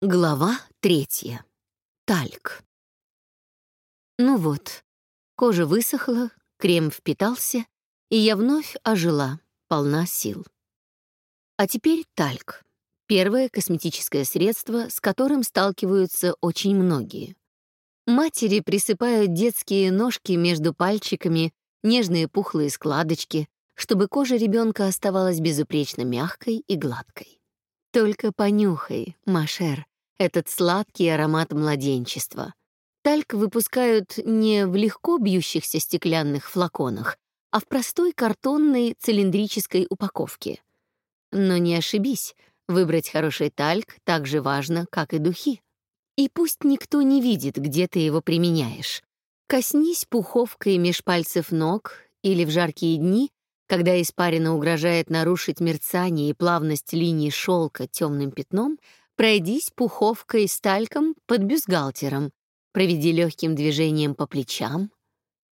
Глава третья. Тальк. Ну вот, кожа высохла, крем впитался, и я вновь ожила, полна сил. А теперь тальк. Первое косметическое средство, с которым сталкиваются очень многие. Матери присыпают детские ножки между пальчиками, нежные пухлые складочки, чтобы кожа ребенка оставалась безупречно мягкой и гладкой. Только понюхай, Машер, этот сладкий аромат младенчества. Тальк выпускают не в легко бьющихся стеклянных флаконах, а в простой картонной цилиндрической упаковке. Но не ошибись, выбрать хороший тальк так же важно, как и духи. И пусть никто не видит, где ты его применяешь. Коснись пуховкой меж пальцев ног или в жаркие дни когда испарина угрожает нарушить мерцание и плавность линии шелка темным пятном, пройдись пуховкой с тальком под бюстгальтером, проведи легким движением по плечам,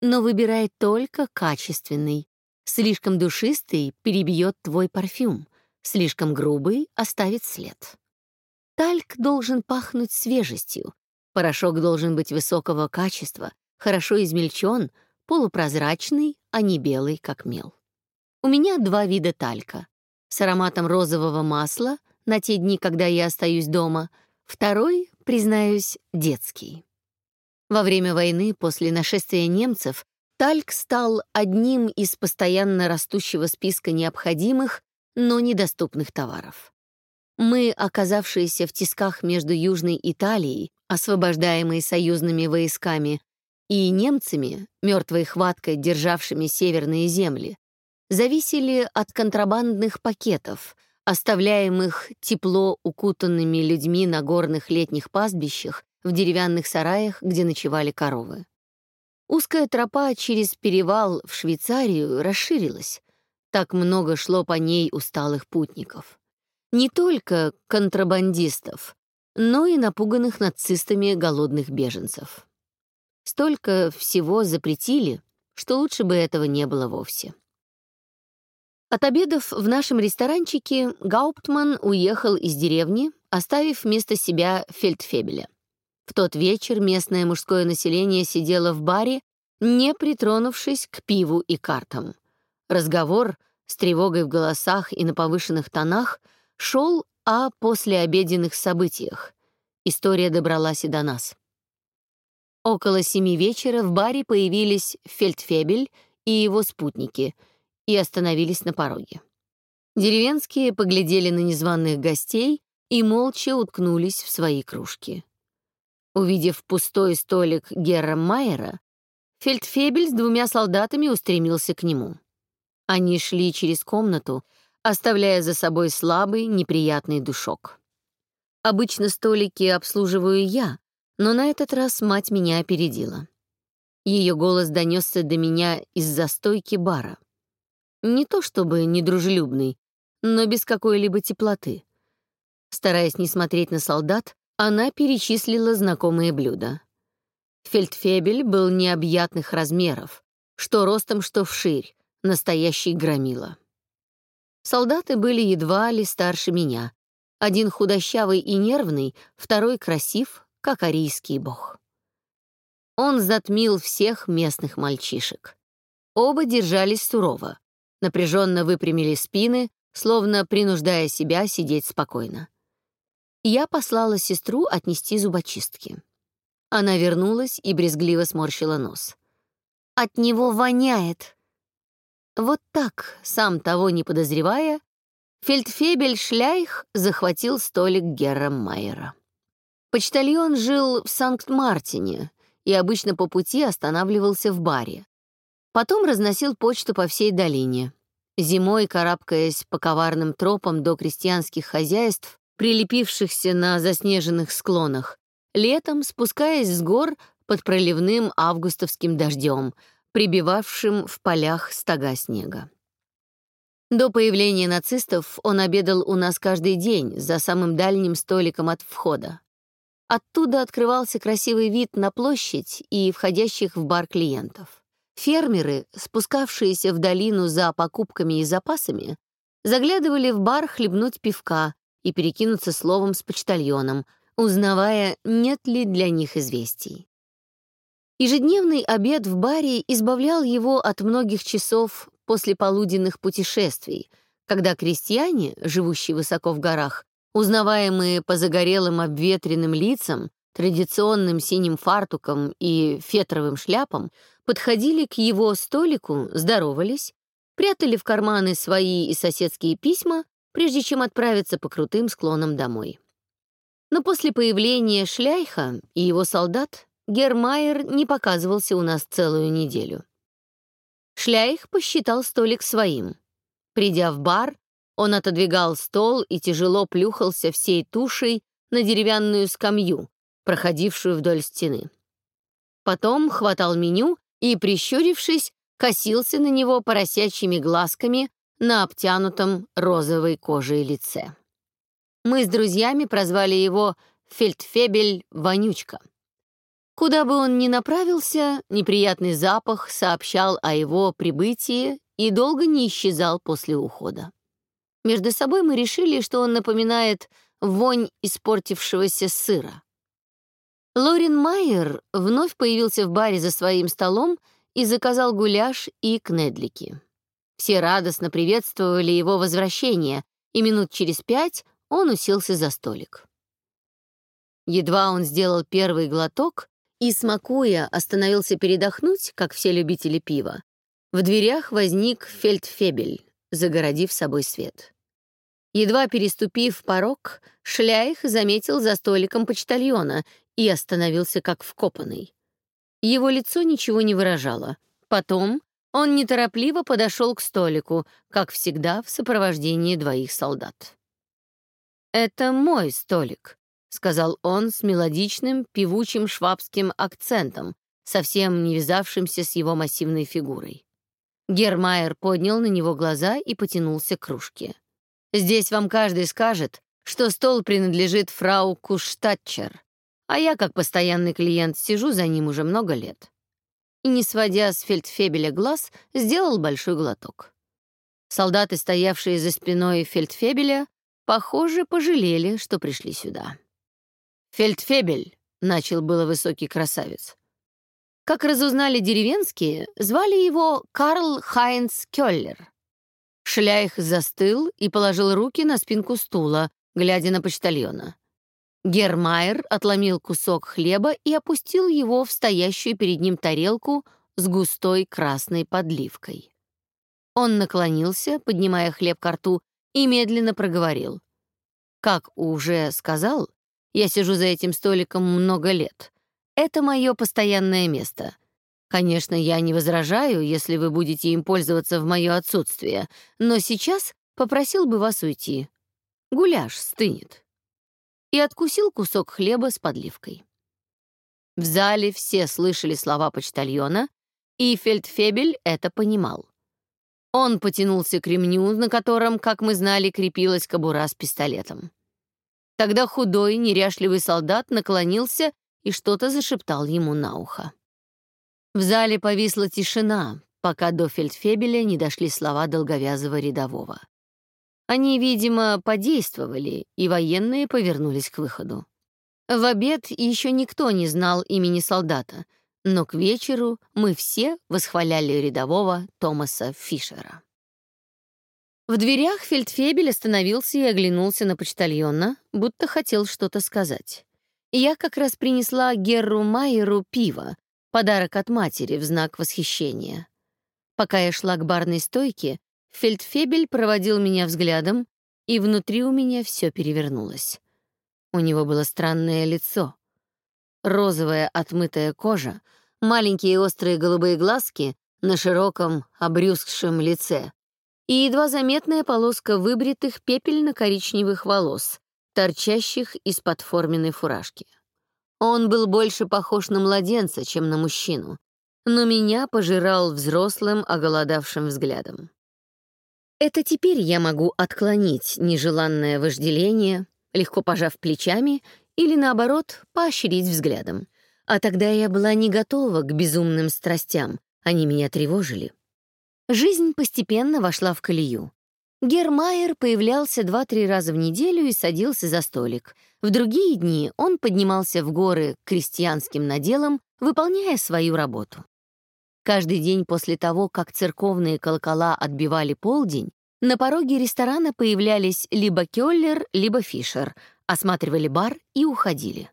но выбирай только качественный. Слишком душистый перебьет твой парфюм, слишком грубый оставит след. Тальк должен пахнуть свежестью, порошок должен быть высокого качества, хорошо измельчен, полупрозрачный, а не белый, как мел. У меня два вида талька. С ароматом розового масла на те дни, когда я остаюсь дома. Второй, признаюсь, детский. Во время войны, после нашествия немцев, тальк стал одним из постоянно растущего списка необходимых, но недоступных товаров. Мы, оказавшиеся в тисках между Южной Италией, освобождаемой союзными войсками, и немцами, мертвой хваткой державшими северные земли, зависели от контрабандных пакетов, оставляемых тепло укутанными людьми на горных летних пастбищах в деревянных сараях, где ночевали коровы. Узкая тропа через перевал в Швейцарию расширилась. Так много шло по ней усталых путников. Не только контрабандистов, но и напуганных нацистами голодных беженцев. Столько всего запретили, что лучше бы этого не было вовсе. От обедов в нашем ресторанчике Гауптман уехал из деревни, оставив вместо себя фельдфебеля. В тот вечер местное мужское население сидело в баре, не притронувшись к пиву и картам. Разговор с тревогой в голосах и на повышенных тонах шел о послеобеденных событиях. История добралась и до нас. Около семи вечера в баре появились фельдфебель и его спутники — и остановились на пороге. Деревенские поглядели на незваных гостей и молча уткнулись в свои кружки. Увидев пустой столик Герра Майера, Фельдфебель с двумя солдатами устремился к нему. Они шли через комнату, оставляя за собой слабый, неприятный душок. Обычно столики обслуживаю я, но на этот раз мать меня опередила. Ее голос донесся до меня из застойки бара. Не то чтобы недружелюбный, но без какой-либо теплоты. Стараясь не смотреть на солдат, она перечислила знакомые блюда. Фельдфебель был необъятных размеров, что ростом, что вширь, настоящий громила. Солдаты были едва ли старше меня. Один худощавый и нервный, второй красив, как арийский бог. Он затмил всех местных мальчишек. Оба держались сурово напряженно выпрямили спины, словно принуждая себя сидеть спокойно. Я послала сестру отнести зубочистки. Она вернулась и брезгливо сморщила нос. «От него воняет!» Вот так, сам того не подозревая, фельдфебель Шляйх захватил столик Герра Майера. Почтальон жил в Санкт-Мартине и обычно по пути останавливался в баре. Потом разносил почту по всей долине. Зимой, карабкаясь по коварным тропам до крестьянских хозяйств, прилепившихся на заснеженных склонах, летом спускаясь с гор под проливным августовским дождем, прибивавшим в полях стога снега. До появления нацистов он обедал у нас каждый день за самым дальним столиком от входа. Оттуда открывался красивый вид на площадь и входящих в бар клиентов. Фермеры, спускавшиеся в долину за покупками и запасами, заглядывали в бар хлебнуть пивка и перекинуться словом с почтальоном, узнавая, нет ли для них известий. Ежедневный обед в баре избавлял его от многих часов после полуденных путешествий, когда крестьяне, живущие высоко в горах, узнаваемые по загорелым обветренным лицам, традиционным синим фартукам и фетровым шляпам, подходили к его столику, здоровались, прятали в карманы свои и соседские письма, прежде чем отправиться по крутым склонам домой. Но после появления Шляйха и его солдат Гермайер не показывался у нас целую неделю. Шляйх посчитал столик своим. Придя в бар, он отодвигал стол и тяжело плюхался всей тушей на деревянную скамью, проходившую вдоль стены. Потом хватал меню и, прищурившись, косился на него поросячьими глазками на обтянутом розовой кожей лице. Мы с друзьями прозвали его Фельдфебель Вонючка. Куда бы он ни направился, неприятный запах сообщал о его прибытии и долго не исчезал после ухода. Между собой мы решили, что он напоминает вонь испортившегося сыра. Лорин Майер вновь появился в баре за своим столом и заказал гуляш и кнедлики. Все радостно приветствовали его возвращение, и минут через пять он уселся за столик. Едва он сделал первый глоток и, смакуя, остановился передохнуть, как все любители пива, в дверях возник фельдфебель, загородив собой свет. Едва переступив порог, Шляих заметил за столиком почтальона и остановился как вкопанный. Его лицо ничего не выражало. Потом он неторопливо подошел к столику, как всегда в сопровождении двоих солдат. «Это мой столик», — сказал он с мелодичным, певучим швабским акцентом, совсем не вязавшимся с его массивной фигурой. Гермайер поднял на него глаза и потянулся к кружке. «Здесь вам каждый скажет, что стол принадлежит фрау Куштатчер, а я, как постоянный клиент, сижу за ним уже много лет». И, не сводя с фельдфебеля глаз, сделал большой глоток. Солдаты, стоявшие за спиной фельдфебеля, похоже, пожалели, что пришли сюда. «Фельдфебель», — начал было высокий красавец. Как разузнали деревенские, звали его Карл Хайнц Кёллер. Шляйх застыл и положил руки на спинку стула, глядя на почтальона. Гермайер отломил кусок хлеба и опустил его в стоящую перед ним тарелку с густой красной подливкой. Он наклонился, поднимая хлеб к рту, и медленно проговорил. «Как уже сказал, я сижу за этим столиком много лет. Это мое постоянное место. Конечно, я не возражаю, если вы будете им пользоваться в мое отсутствие, но сейчас попросил бы вас уйти. Гуляш стынет» и откусил кусок хлеба с подливкой. В зале все слышали слова почтальона, и Фельдфебель это понимал. Он потянулся к ремню, на котором, как мы знали, крепилась кобура с пистолетом. Тогда худой, неряшливый солдат наклонился и что-то зашептал ему на ухо. В зале повисла тишина, пока до Фельдфебеля не дошли слова долговязого рядового. Они, видимо, подействовали, и военные повернулись к выходу. В обед еще никто не знал имени солдата, но к вечеру мы все восхваляли рядового Томаса Фишера. В дверях фельдфебель остановился и оглянулся на почтальона, будто хотел что-то сказать. Я как раз принесла Герру Майеру пиво, подарок от матери в знак восхищения. Пока я шла к барной стойке, Фельдфебель проводил меня взглядом, и внутри у меня все перевернулось. У него было странное лицо. Розовая отмытая кожа, маленькие острые голубые глазки на широком обрюзгшем лице и едва заметная полоска выбритых пепельно-коричневых волос, торчащих из-под форменной фуражки. Он был больше похож на младенца, чем на мужчину, но меня пожирал взрослым, оголодавшим взглядом. Это теперь я могу отклонить нежеланное вожделение, легко пожав плечами, или, наоборот, поощрить взглядом. А тогда я была не готова к безумным страстям, они меня тревожили. Жизнь постепенно вошла в колею. Гермайер появлялся два-три раза в неделю и садился за столик. В другие дни он поднимался в горы к крестьянским наделам, выполняя свою работу. Каждый день после того, как церковные колокола отбивали полдень, на пороге ресторана появлялись либо Кёллер, либо Фишер, осматривали бар и уходили.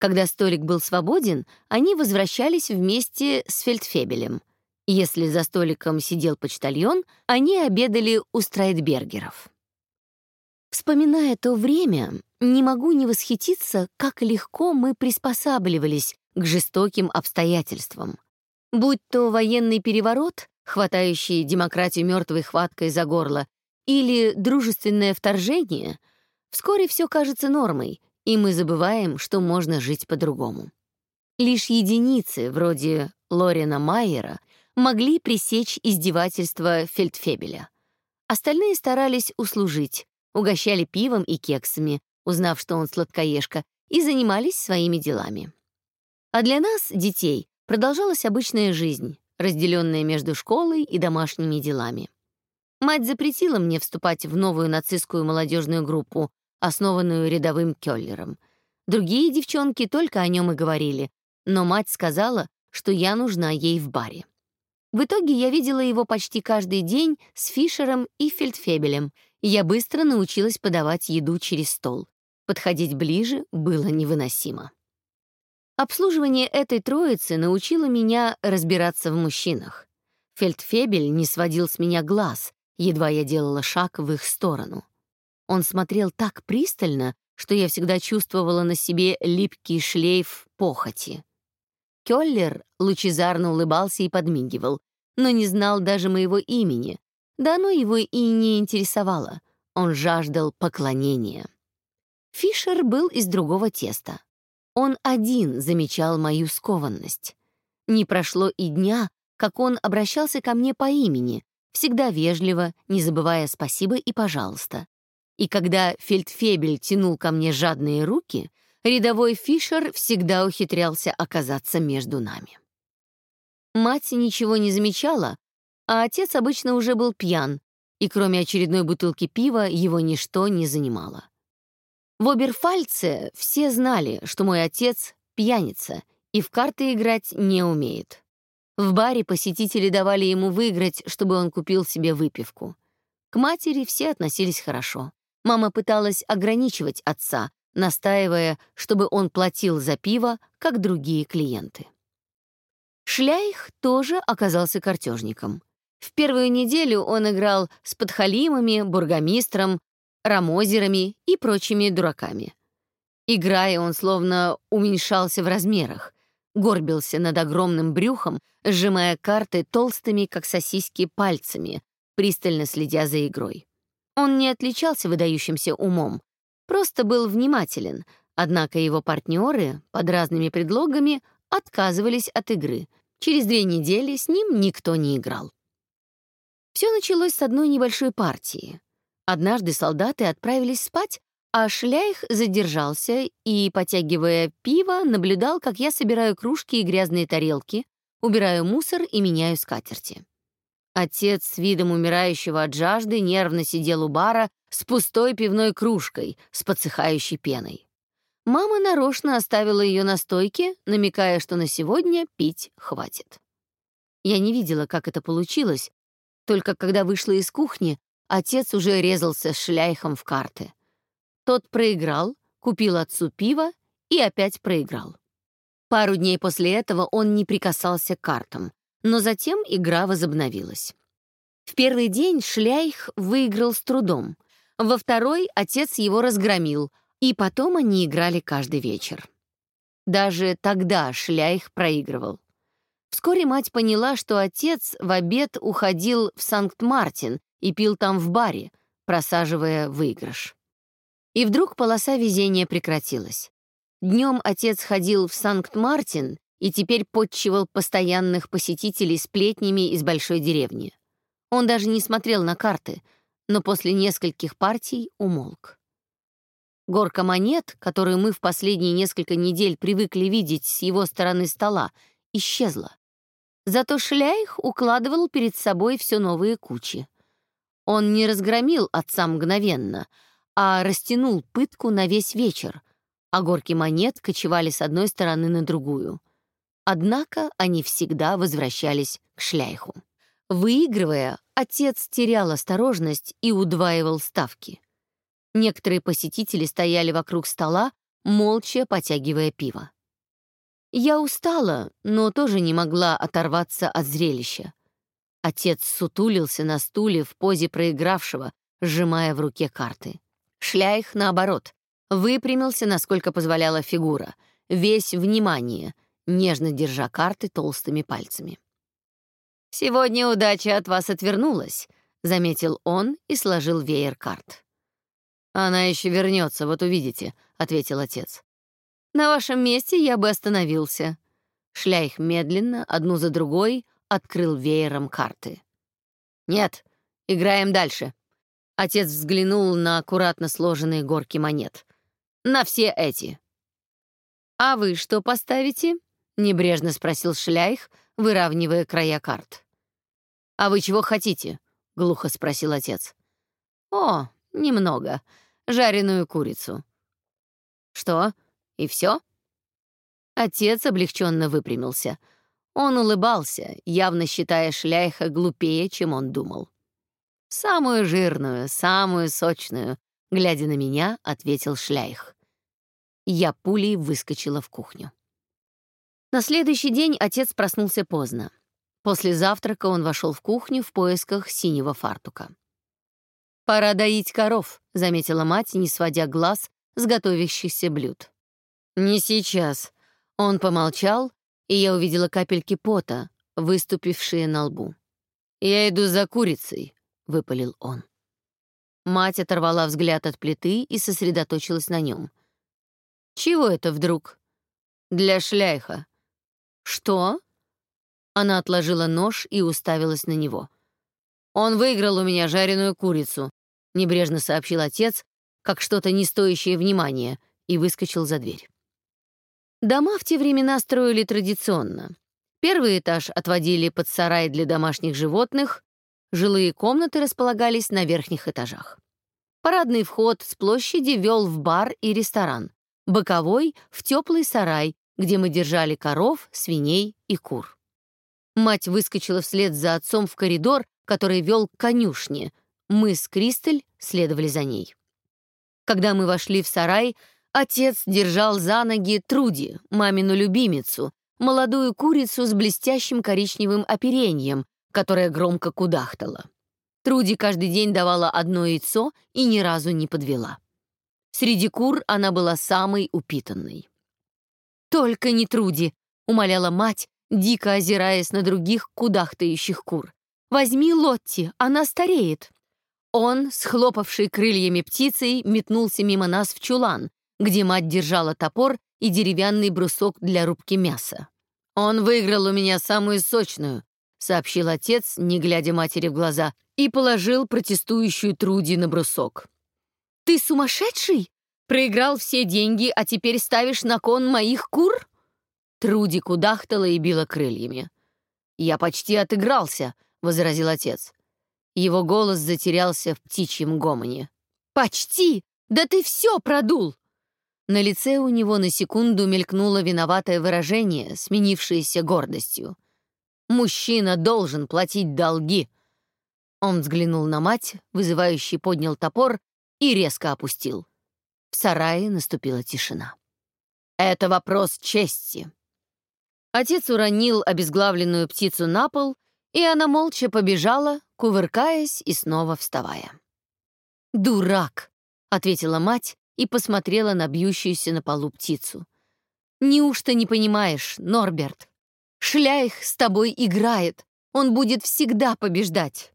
Когда столик был свободен, они возвращались вместе с Фельдфебелем. Если за столиком сидел почтальон, они обедали у Страйтбергеров. Вспоминая то время, не могу не восхититься, как легко мы приспосабливались к жестоким обстоятельствам. Будь то военный переворот, хватающий демократию мертвой хваткой за горло, или дружественное вторжение, вскоре все кажется нормой, и мы забываем, что можно жить по-другому. Лишь единицы, вроде Лорена Майера, могли пресечь издевательства Фельдфебеля. Остальные старались услужить, угощали пивом и кексами, узнав, что он сладкоежка, и занимались своими делами. А для нас, детей, продолжалась обычная жизнь, разделенная между школой и домашними делами. Мать запретила мне вступать в новую нацистскую молодежную группу, основанную рядовым Кёллером. Другие девчонки только о нем и говорили, но мать сказала, что я нужна ей в баре. В итоге я видела его почти каждый день с Фишером и Фельдфебелем, и я быстро научилась подавать еду через стол. Подходить ближе было невыносимо. Обслуживание этой троицы научило меня разбираться в мужчинах. Фельдфебель не сводил с меня глаз, едва я делала шаг в их сторону. Он смотрел так пристально, что я всегда чувствовала на себе липкий шлейф похоти. Кёллер лучезарно улыбался и подмигивал, но не знал даже моего имени. Да оно его и не интересовало. Он жаждал поклонения. Фишер был из другого теста. Он один замечал мою скованность. Не прошло и дня, как он обращался ко мне по имени, всегда вежливо, не забывая спасибо и пожалуйста. И когда фельдфебель тянул ко мне жадные руки, рядовой Фишер всегда ухитрялся оказаться между нами. Мать ничего не замечала, а отец обычно уже был пьян, и кроме очередной бутылки пива его ничто не занимало. В Оберфальце все знали, что мой отец — пьяница и в карты играть не умеет. В баре посетители давали ему выиграть, чтобы он купил себе выпивку. К матери все относились хорошо. Мама пыталась ограничивать отца, настаивая, чтобы он платил за пиво, как другие клиенты. Шляйх тоже оказался картежником. В первую неделю он играл с подхалимами, бургомистром, рамозерами и прочими дураками. Играя, он словно уменьшался в размерах, горбился над огромным брюхом, сжимая карты толстыми, как сосиски, пальцами, пристально следя за игрой. Он не отличался выдающимся умом, просто был внимателен, однако его партнеры под разными предлогами отказывались от игры. Через две недели с ним никто не играл. Все началось с одной небольшой партии. Однажды солдаты отправились спать, а Шляйх задержался и, потягивая пиво, наблюдал, как я собираю кружки и грязные тарелки, убираю мусор и меняю скатерти. Отец с видом умирающего от жажды нервно сидел у бара с пустой пивной кружкой с подсыхающей пеной. Мама нарочно оставила ее на стойке, намекая, что на сегодня пить хватит. Я не видела, как это получилось, только когда вышла из кухни, отец уже резался с шляйхом в карты. Тот проиграл, купил отцу пиво и опять проиграл. Пару дней после этого он не прикасался к картам, но затем игра возобновилась. В первый день Шляйх выиграл с трудом, во второй отец его разгромил, и потом они играли каждый вечер. Даже тогда Шляйх проигрывал. Вскоре мать поняла, что отец в обед уходил в Санкт-Мартин и пил там в баре, просаживая выигрыш. И вдруг полоса везения прекратилась. Днем отец ходил в Санкт-Мартин и теперь подчивал постоянных посетителей сплетнями из большой деревни. Он даже не смотрел на карты, но после нескольких партий умолк. Горка монет, которую мы в последние несколько недель привыкли видеть с его стороны стола, исчезла. Зато Шляйх укладывал перед собой все новые кучи. Он не разгромил отца мгновенно, а растянул пытку на весь вечер, а горки монет кочевали с одной стороны на другую. Однако они всегда возвращались к шляйху. Выигрывая, отец терял осторожность и удваивал ставки. Некоторые посетители стояли вокруг стола, молча потягивая пиво. Я устала, но тоже не могла оторваться от зрелища. Отец сутулился на стуле в позе проигравшего, сжимая в руке карты. Шляйх, наоборот, выпрямился, насколько позволяла фигура, весь внимание, нежно держа карты толстыми пальцами. «Сегодня удача от вас отвернулась», — заметил он и сложил веер карт. «Она еще вернется, вот увидите», — ответил отец. «На вашем месте я бы остановился». Шляйх медленно, одну за другой, открыл веером карты. «Нет, играем дальше». Отец взглянул на аккуратно сложенные горки монет. «На все эти». «А вы что поставите?» — небрежно спросил Шляйх, выравнивая края карт. «А вы чего хотите?» — глухо спросил отец. «О, немного. Жареную курицу». «Что? И все?» Отец облегченно выпрямился — он улыбался, явно считая шляйха глупее, чем он думал. «Самую жирную, самую сочную», — глядя на меня, ответил шляйх. Я пулей выскочила в кухню. На следующий день отец проснулся поздно. После завтрака он вошел в кухню в поисках синего фартука. «Пора доить коров», — заметила мать, не сводя глаз с готовящихся блюд. «Не сейчас». Он помолчал, и я увидела капельки пота, выступившие на лбу. «Я иду за курицей», — выпалил он. Мать оторвала взгляд от плиты и сосредоточилась на нем. «Чего это вдруг?» «Для шляйха». «Что?» Она отложила нож и уставилась на него. «Он выиграл у меня жареную курицу», — небрежно сообщил отец, как что-то не стоящее внимания, и выскочил за дверь. Дома в те времена строили традиционно. Первый этаж отводили под сарай для домашних животных, жилые комнаты располагались на верхних этажах. Парадный вход с площади вел в бар и ресторан, боковой — в теплый сарай, где мы держали коров, свиней и кур. Мать выскочила вслед за отцом в коридор, который вел к конюшне. Мы с Кристель следовали за ней. Когда мы вошли в сарай, Отец держал за ноги Труди, мамину любимицу, молодую курицу с блестящим коричневым оперением, которая громко кудахтала. Труди каждый день давала одно яйцо и ни разу не подвела. Среди кур она была самой упитанной. «Только не Труди», — умоляла мать, дико озираясь на других кудахтающих кур. «Возьми Лотти, она стареет». Он, схлопавший крыльями птицей, метнулся мимо нас в чулан, где мать держала топор и деревянный брусок для рубки мяса. «Он выиграл у меня самую сочную», — сообщил отец, не глядя матери в глаза, и положил протестующую Труди на брусок. «Ты сумасшедший? Проиграл все деньги, а теперь ставишь на кон моих кур?» Труди кудахтала и била крыльями. «Я почти отыгрался», — возразил отец. Его голос затерялся в птичьем гомоне. «Почти? Да ты все продул! На лице у него на секунду мелькнуло виноватое выражение, сменившееся гордостью. «Мужчина должен платить долги!» Он взглянул на мать, вызывающий поднял топор и резко опустил. В сарае наступила тишина. «Это вопрос чести». Отец уронил обезглавленную птицу на пол, и она молча побежала, кувыркаясь и снова вставая. «Дурак!» — ответила мать, и посмотрела на бьющуюся на полу птицу. «Неужто не понимаешь, Норберт? Шляйх с тобой играет, он будет всегда побеждать».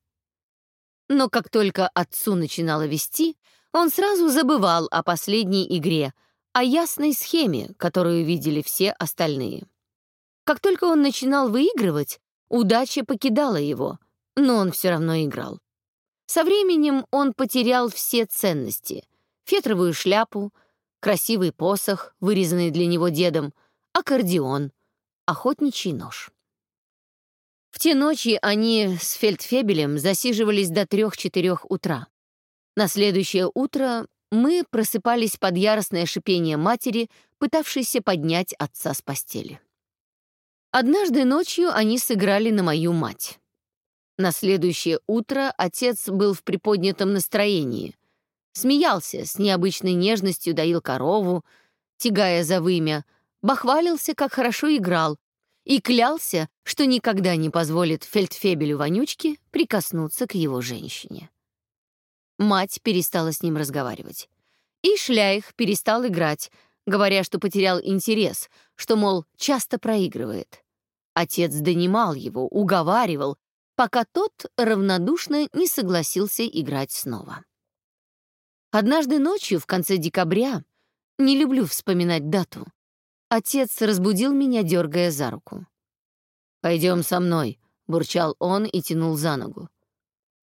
Но как только отцу начинало вести, он сразу забывал о последней игре, о ясной схеме, которую видели все остальные. Как только он начинал выигрывать, удача покидала его, но он все равно играл. Со временем он потерял все ценности — фетровую шляпу, красивый посох, вырезанный для него дедом, аккордеон, охотничий нож. В те ночи они с фельдфебелем засиживались до трех-четырех утра. На следующее утро мы просыпались под яростное шипение матери, пытавшейся поднять отца с постели. Однажды ночью они сыграли на мою мать. На следующее утро отец был в приподнятом настроении. Смеялся, с необычной нежностью доил корову, тягая за вымя, бахвалился, как хорошо играл, и клялся, что никогда не позволит фельдфебелю Вонючке прикоснуться к его женщине. Мать перестала с ним разговаривать. И Шляих перестал играть, говоря, что потерял интерес, что, мол, часто проигрывает. Отец донимал его, уговаривал, пока тот равнодушно не согласился играть снова. Однажды ночью, в конце декабря, не люблю вспоминать дату, отец разбудил меня, дергая за руку. «Пойдем со мной», — бурчал он и тянул за ногу.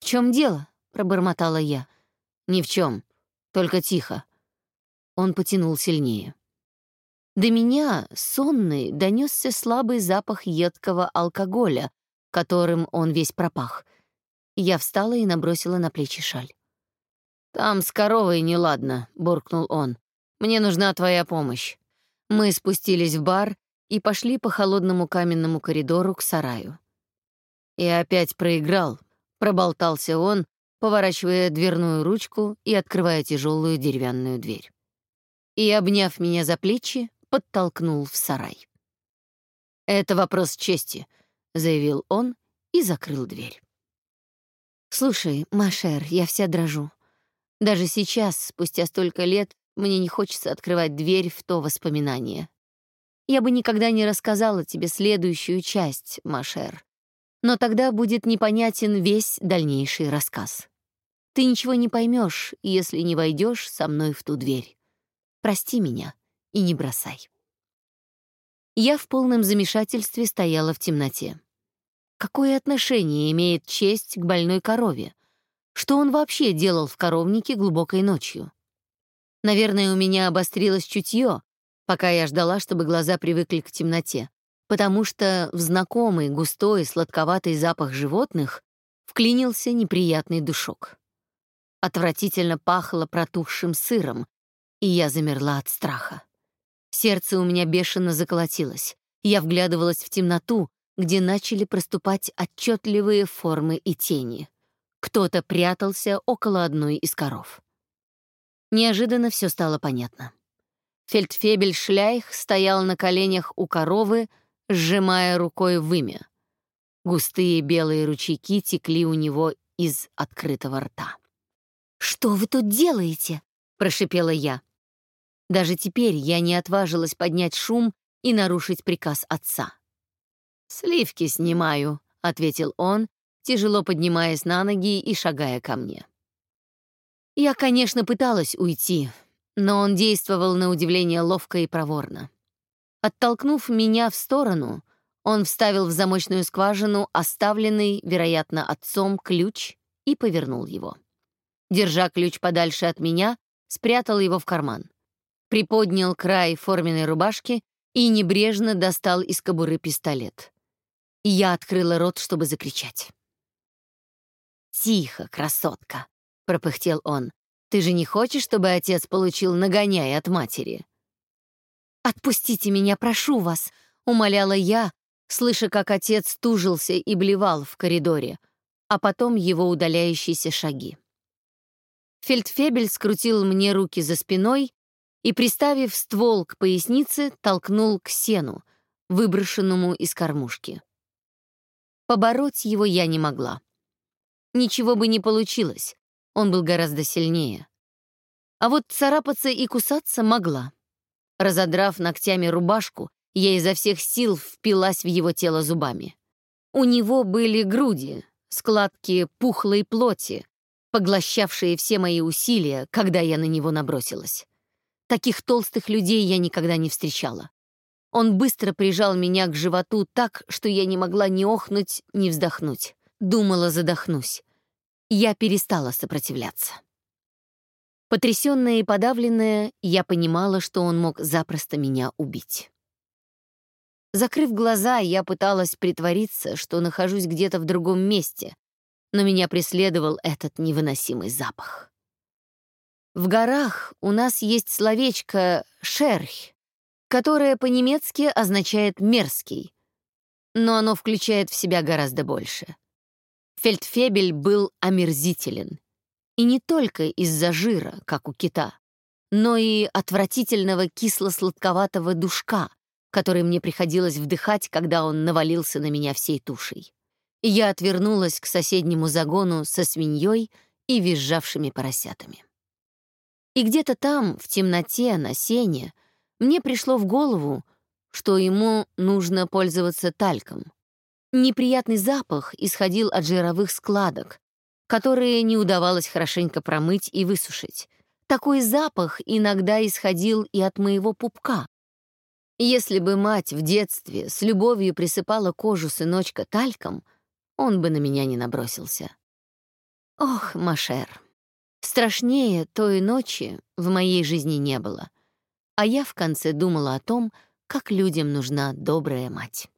«В чем дело?» — пробормотала я. «Ни в чем, только тихо». Он потянул сильнее. До меня, сонный, донесся слабый запах едкого алкоголя, которым он весь пропах. Я встала и набросила на плечи шаль. «Там с коровой неладно», — буркнул он. «Мне нужна твоя помощь». Мы спустились в бар и пошли по холодному каменному коридору к сараю. «И опять проиграл», — проболтался он, поворачивая дверную ручку и открывая тяжелую деревянную дверь. И, обняв меня за плечи, подтолкнул в сарай. «Это вопрос чести», — заявил он и закрыл дверь. «Слушай, Машер, я вся дрожу. Даже сейчас, спустя столько лет, мне не хочется открывать дверь в то воспоминание. Я бы никогда не рассказала тебе следующую часть, Машер. Но тогда будет непонятен весь дальнейший рассказ. Ты ничего не поймешь, если не войдешь со мной в ту дверь. Прости меня и не бросай. Я в полном замешательстве стояла в темноте. Какое отношение имеет честь к больной корове? Что он вообще делал в коровнике глубокой ночью? Наверное, у меня обострилось чутье, пока я ждала, чтобы глаза привыкли к темноте, потому что в знакомый густой сладковатый запах животных вклинился неприятный душок. Отвратительно пахло протухшим сыром, и я замерла от страха. Сердце у меня бешено заколотилось. Я вглядывалась в темноту, где начали проступать отчетливые формы и тени. Кто-то прятался около одной из коров. Неожиданно все стало понятно. Фельдфебель Шляйх стоял на коленях у коровы, сжимая рукой вымя. Густые белые ручейки текли у него из открытого рта. «Что вы тут делаете?» — прошипела я. Даже теперь я не отважилась поднять шум и нарушить приказ отца. «Сливки снимаю», — ответил он, тяжело поднимаясь на ноги и шагая ко мне. Я, конечно, пыталась уйти, но он действовал на удивление ловко и проворно. Оттолкнув меня в сторону, он вставил в замочную скважину оставленный, вероятно, отцом ключ и повернул его. Держа ключ подальше от меня, спрятал его в карман. Приподнял край форменной рубашки и небрежно достал из кобуры пистолет. Я открыла рот, чтобы закричать. «Тихо, красотка!» — пропыхтел он. «Ты же не хочешь, чтобы отец получил нагоняй от матери?» «Отпустите меня, прошу вас!» — умоляла я, слыша, как отец тужился и блевал в коридоре, а потом его удаляющиеся шаги. Фельдфебель скрутил мне руки за спиной и, приставив ствол к пояснице, толкнул к сену, выброшенному из кормушки. Побороть его я не могла. Ничего бы не получилось, он был гораздо сильнее. А вот царапаться и кусаться могла. Разодрав ногтями рубашку, я изо всех сил впилась в его тело зубами. У него были груди, складки пухлой плоти, поглощавшие все мои усилия, когда я на него набросилась. Таких толстых людей я никогда не встречала. Он быстро прижал меня к животу так, что я не могла ни охнуть, ни вздохнуть. Думала, задохнусь. Я перестала сопротивляться. Потрясённая и подавленная, я понимала, что он мог запросто меня убить. Закрыв глаза, я пыталась притвориться, что нахожусь где-то в другом месте, но меня преследовал этот невыносимый запах. В горах у нас есть словечко «шерхь», которое по-немецки означает «мерзкий», но оно включает в себя гораздо больше. Фельдфебель был омерзителен. И не только из-за жира, как у кита, но и отвратительного кисло-сладковатого душка, который мне приходилось вдыхать, когда он навалился на меня всей тушей. Я отвернулась к соседнему загону со свиньей и визжавшими поросятами. И где-то там, в темноте, на сене, мне пришло в голову, что ему нужно пользоваться тальком. Неприятный запах исходил от жировых складок, которые не удавалось хорошенько промыть и высушить. Такой запах иногда исходил и от моего пупка, если бы мать в детстве с любовью присыпала кожу сыночка тальком, он бы на меня не набросился. Ох, Машер, страшнее той ночи в моей жизни не было. А я в конце думала о том, как людям нужна добрая мать.